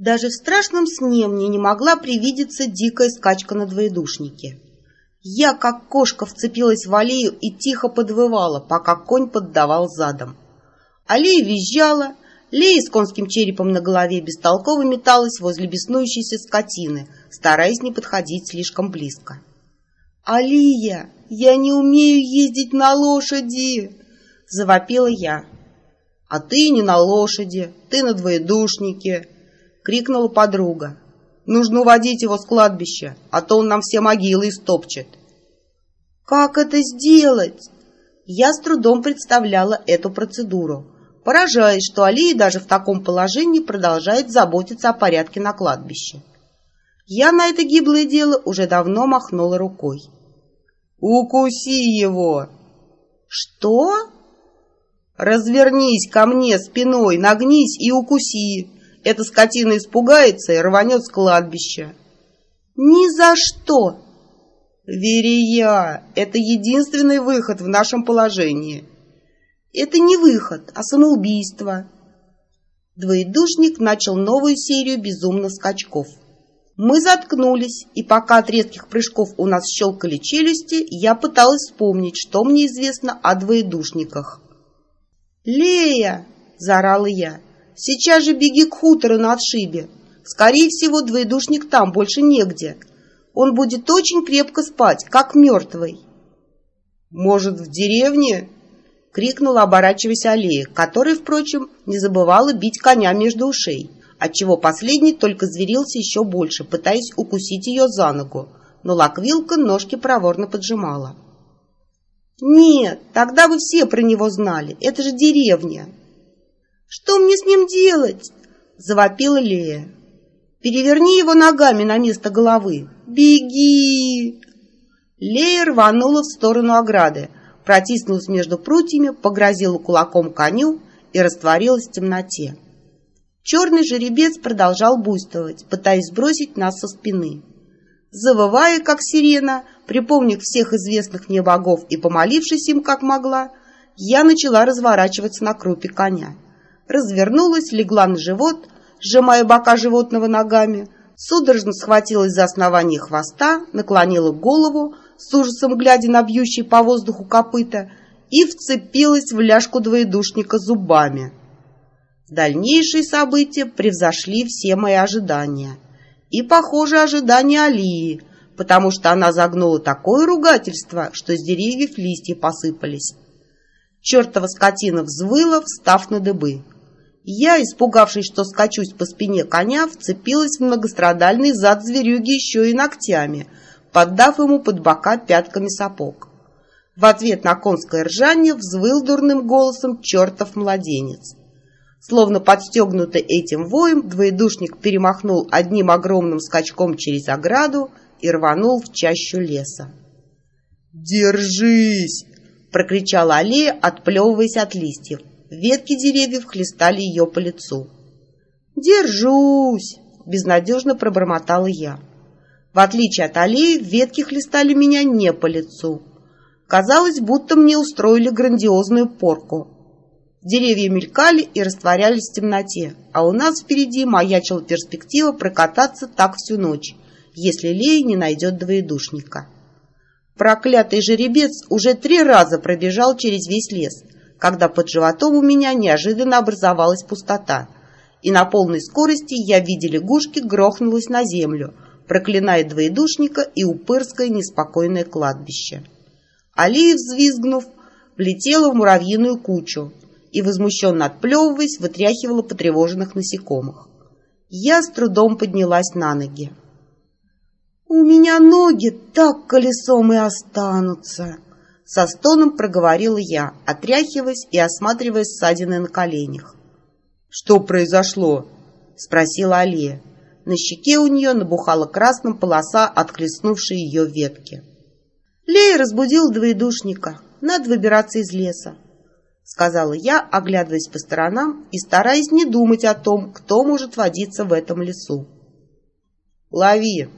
Даже в страшном сне мне не могла привидеться дикая скачка на двоедушнике. Я, как кошка, вцепилась в аллею и тихо подвывала, пока конь поддавал задом. Аллея визжала, Лея с конским черепом на голове бестолково металась возле беснующейся скотины, стараясь не подходить слишком близко. «Алия, я не умею ездить на лошади!» — завопила я. «А ты не на лошади, ты на двоедушнике!» — крикнула подруга. «Нужно уводить его с кладбища, а то он нам все могилы истопчет». «Как это сделать?» Я с трудом представляла эту процедуру, поражаясь, что Алия даже в таком положении продолжает заботиться о порядке на кладбище. Я на это гиблое дело уже давно махнула рукой. «Укуси его!» «Что?» «Развернись ко мне спиной, нагнись и укуси. Эта скотина испугается и рванет с кладбища». «Ни за что!» «Верия, это единственный выход в нашем положении». «Это не выход, а самоубийство». Двоедушник начал новую серию безумных скачков. Мы заткнулись, и пока от резких прыжков у нас щелкали челюсти, я пыталась вспомнить, что мне известно о двоедушниках. «Лея!» — заорала я. «Сейчас же беги к хутору на отшибе. Скорее всего, двоедушник там, больше негде. Он будет очень крепко спать, как мертвый». «Может, в деревне?» — крикнула, оборачиваясь Аллея, которая, впрочем, не забывала бить коня между ушей, отчего последний только зверился еще больше, пытаясь укусить ее за ногу, но лаквилка ножки проворно поджимала. «Нет, тогда вы все про него знали. Это же деревня». «Что мне с ним делать?» — завопила Лея. «Переверни его ногами на место головы. Беги!» Лея рванула в сторону ограды, протиснулась между прутьями, погрозила кулаком коню и растворилась в темноте. Черный жеребец продолжал буйствовать, пытаясь сбросить нас со спины. Завывая, как сирена, припомнив всех известных мне богов и помолившись им, как могла, я начала разворачиваться на крупе коня. Развернулась, легла на живот, сжимая бока животного ногами, судорожно схватилась за основание хвоста, наклонила голову, с ужасом глядя на бьющий по воздуху копыта, и вцепилась в ляжку двоедушника зубами. Дальнейшие события превзошли все мои ожидания — и, похоже, ожидания Алии, потому что она загнула такое ругательство, что с деревьев листья посыпались. Чертова скотина взвыла, встав на дыбы. Я, испугавшись, что скачусь по спине коня, вцепилась в многострадальный зад зверюги еще и ногтями, поддав ему под бока пятками сапог. В ответ на конское ржание взвыл дурным голосом чертов младенец. Словно подстегнутый этим воем, двоедушник перемахнул одним огромным скачком через ограду и рванул в чащу леса. «Держись!» — прокричала Аллея, отплевываясь от листьев. Ветки деревьев хлестали ее по лицу. «Держусь!» — безнадежно пробормотала я. В отличие от аллеи, ветки хлестали меня не по лицу. Казалось, будто мне устроили грандиозную порку. Деревья мелькали и растворялись в темноте, а у нас впереди маячила перспектива прокататься так всю ночь, если Лея не найдет двоедушника. Проклятый жеребец уже три раза пробежал через весь лес, когда под животом у меня неожиданно образовалась пустота, и на полной скорости я в виде лягушки грохнулась на землю, проклиная двоедушника и упырское неспокойное кладбище. Алия, взвизгнув, влетела в муравьиную кучу, и, возмущенно отплевываясь, вытряхивала потревоженных насекомых. Я с трудом поднялась на ноги. «У меня ноги так колесом и останутся!» Со стоном проговорила я, отряхиваясь и осматривая ссадины на коленях. «Что произошло?» — спросила Алия. На щеке у нее набухала красным полоса, отхлестнувшей ее ветки. Лея разбудил двоедушника. Надо выбираться из леса сказала я, оглядываясь по сторонам и стараясь не думать о том, кто может водиться в этом лесу. «Лови!»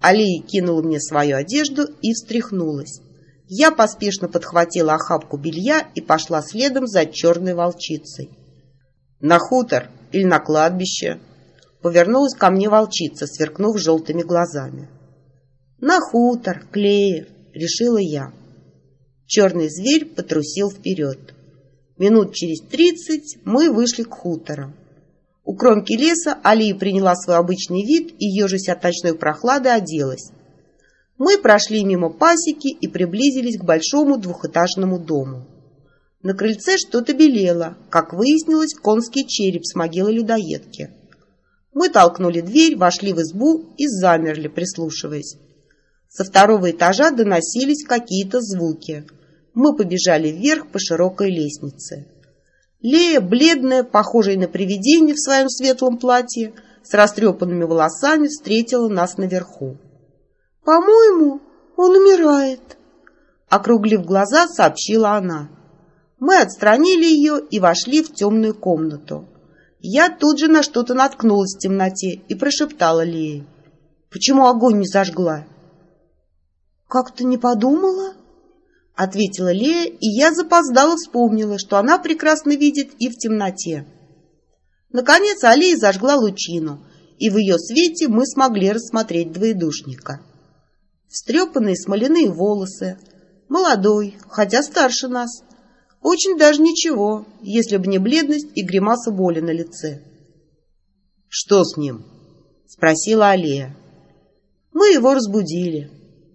Алия кинула мне свою одежду и встряхнулась. Я поспешно подхватила охапку белья и пошла следом за черной волчицей. «На хутор или на кладбище?» Повернулась ко мне волчица, сверкнув желтыми глазами. «На хутор, Клеев!» — решила я. Черный зверь потрусил вперед. Минут через тридцать мы вышли к хутору. У кромки леса Алия приняла свой обычный вид и, ежась от ночной прохлады, оделась. Мы прошли мимо пасеки и приблизились к большому двухэтажному дому. На крыльце что-то белело, как выяснилось, конский череп с могилы людоедки. Мы толкнули дверь, вошли в избу и замерли, прислушиваясь. Со второго этажа доносились какие-то звуки. Мы побежали вверх по широкой лестнице. Лея, бледная, похожая на привидение в своем светлом платье, с растрепанными волосами, встретила нас наверху. «По-моему, он умирает», — округлив глаза, сообщила она. Мы отстранили ее и вошли в темную комнату. Я тут же на что-то наткнулась в темноте и прошептала Лее. «Почему огонь не зажгла?» «Как-то не подумала?» Ответила Лея, и я запоздала вспомнила, что она прекрасно видит и в темноте. Наконец Алия зажгла лучину, и в ее свете мы смогли рассмотреть двоедушника. Встрепанные смоляные волосы, молодой, хотя старше нас, очень даже ничего, если бы не бледность и гримаса боли на лице. «Что с ним?» — спросила Алия. «Мы его разбудили.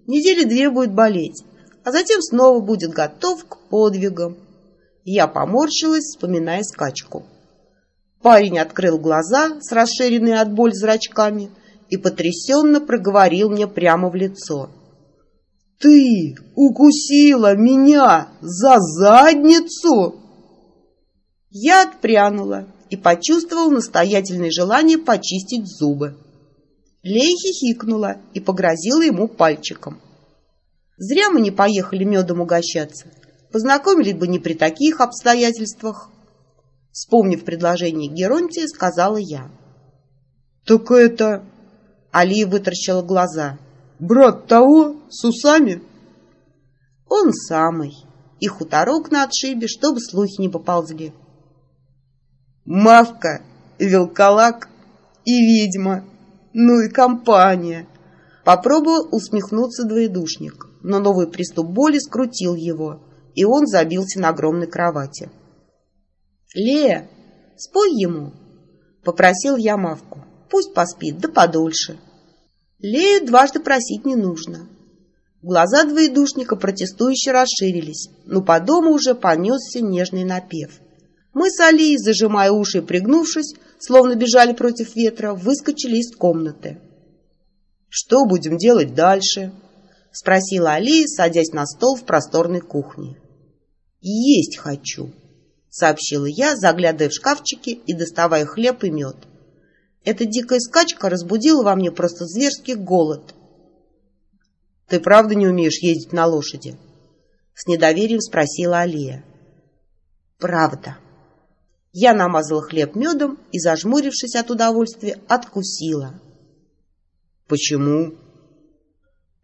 Недели две будет болеть, а затем снова будет готов к подвигам». Я поморщилась, вспоминая скачку. Парень открыл глаза с расширенными от боль зрачками и потрясенно проговорил мне прямо в лицо — ты укусила меня за задницу!» Я отпрянула и почувствовал настоятельное желание почистить зубы. Лея хихикнула и погрозила ему пальчиком. Зря мы не поехали медом угощаться. Познакомились бы не при таких обстоятельствах. Вспомнив предложение Геронтия, сказала я. «Так это...» Алия вытаращила глаза. Брат того, с усами? Он самый. И хуторок на отшибе, чтобы слухи не поползли. Мавка, Велкалак и ведьма. Ну и компания. Попробовал усмехнуться двоедушник, но новый приступ боли скрутил его, и он забился на огромной кровати. «Лея, спой ему!» — попросил я Мавку. «Пусть поспит, да подольше». Лею дважды просить не нужно. Глаза двоедушника протестующе расширились, но по дому уже понесся нежный напев. Мы с Алией, зажимая уши и пригнувшись, словно бежали против ветра, выскочили из комнаты. «Что будем делать дальше?» — спросила Алия, садясь на стол в просторной кухне. «Есть хочу», — сообщила я, заглядывая в шкафчики и доставая хлеб и мед. Эта дикая скачка разбудила во мне просто зверский голод. «Ты правда не умеешь ездить на лошади?» С недоверием спросила Алия. «Правда». Я намазала хлеб медом и, зажмурившись от удовольствия, откусила. «Почему?»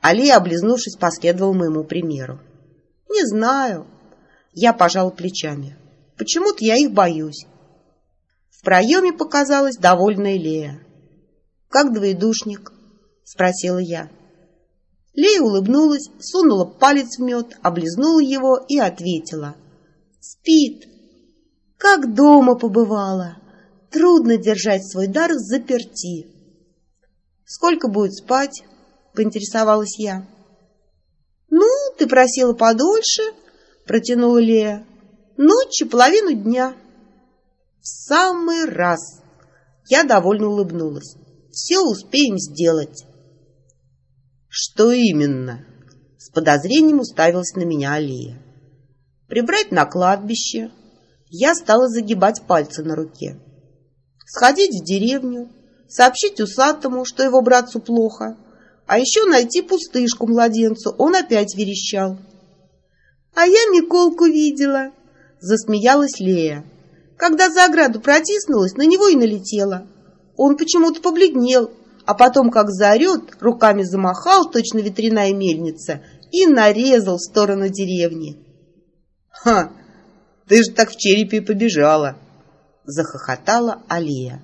Алия, облизнувшись, последовал моему примеру. «Не знаю». Я пожал плечами. «Почему-то я их боюсь. В проеме показалась довольная Лея. «Как двоедушник?» — спросила я. Лея улыбнулась, сунула палец в мед, облизнула его и ответила. «Спит. Как дома побывала. Трудно держать свой дар в заперти». «Сколько будет спать?» — поинтересовалась я. «Ну, ты просила подольше», — протянула Лея. «Ночью половину дня» самый раз!» Я довольно улыбнулась. «Все успеем сделать». «Что именно?» С подозрением уставилась на меня Алия. «Прибрать на кладбище». Я стала загибать пальцы на руке. «Сходить в деревню, сообщить усатому, что его братцу плохо, а еще найти пустышку младенцу, он опять верещал». «А я Миколку видела», — засмеялась Лея. Когда за ограду протиснулась, на него и налетела. Он почему-то побледнел, а потом, как заорет, руками замахал, точно ветряная мельница, и нарезал в сторону деревни. «Ха! Ты же так в черепе побежала!» — захохотала Алия.